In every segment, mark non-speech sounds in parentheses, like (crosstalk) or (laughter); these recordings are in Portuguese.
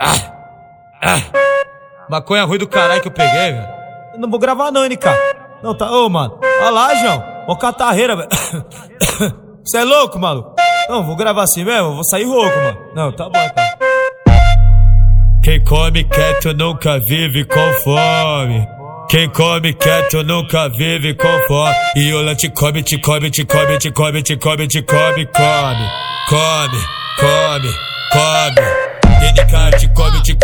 Ah, ah. Maconha ruim do caralho que eu peguei, velho. Eu não vou gravar não, NK. Não, tá. Ô, mano. Olha lá, João. Ó, catarreira, velho. (coughs) Você é louco, maluco? Não, vou gravar assim mesmo. Vou sair rouco, mano. Não, tá bom, cara. Quem come quieto nunca vive com fome. Quem come quieto nunca vive com fome. E o te come, te come, te come, te come, te come, te come, come. Come, come, come. Te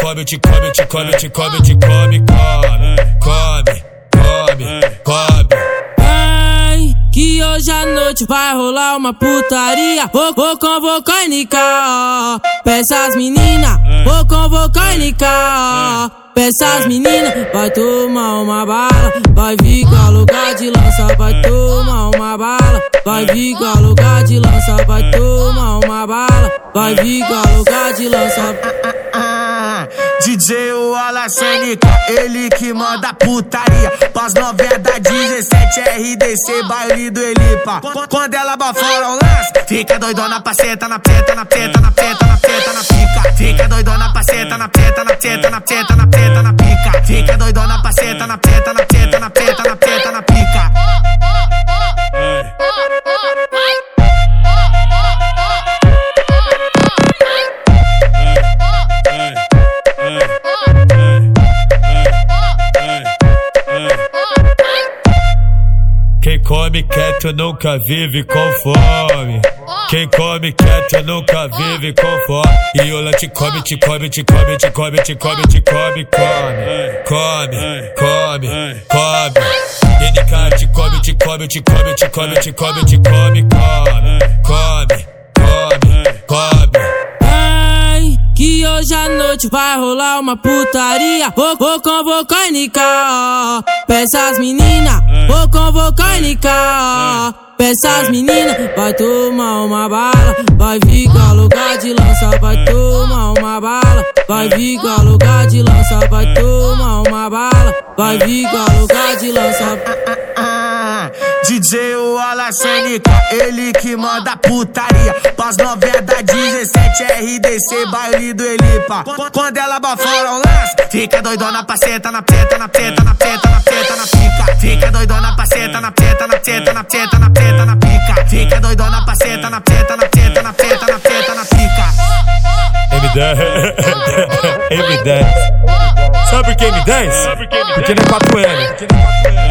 come, te come, te come, te come, te come, te come, come. Come, come, come. Ai, que hoje à noite vai rolar uma putaria. Vou, vou convocar ó. Peça as meninas, vou convocar ó. Peça as meninas, vai tomar uma bala, vai vir com lugar de lança, vai tomar uma bala, vai vir com lugar de lança, vai tomar uma bala, vai vir com lugar de lança. DJ o Alassânica, ele que manda putaria. Pós 90, 17 RDC, baile do Elipa. Quando ela bafora o lance, fica doidona, paceta na preta, na preta, na preta, na preta, na pica. Fica doidona, paceta na preta, na preta, na preta, na preta, na pica. Fica doidona, na preta, na preta, come quieto nunca vive com fome. Quem come quieto nunca vive com fome. E o te come, te come, te come, te come, te come, te come, come. Come, come, come. NK te come, te come, te come, te come, te come, te come, come. Come, come, come. Hoje à noite vai rolar uma putaria. Vou, vou convocar NK, ó. Peça as meninas, vou convocar NK, ó. Peça as meninas, vai tomar uma bala, vai vir com lugar de lança, vai tomar uma bala, vai vir com lugar de lança, vai tomar uma bala, vai vir com lugar de lança. DJ o Alassânica, ele que manda putaria. Pós 90, 17 RDC, baile do Elipa. Quando ela bafora o lance, fica doidona, paceta na preta, na preta, na preta, na preta, na pica. Fica doidona, paceta na preta, na preta, na preta, na preta, na pica. Fica doidona, paceta na preta, na preta, na preta, na preta, na pica. M10. M10. Sabe por que M10? Porque ele é 4L.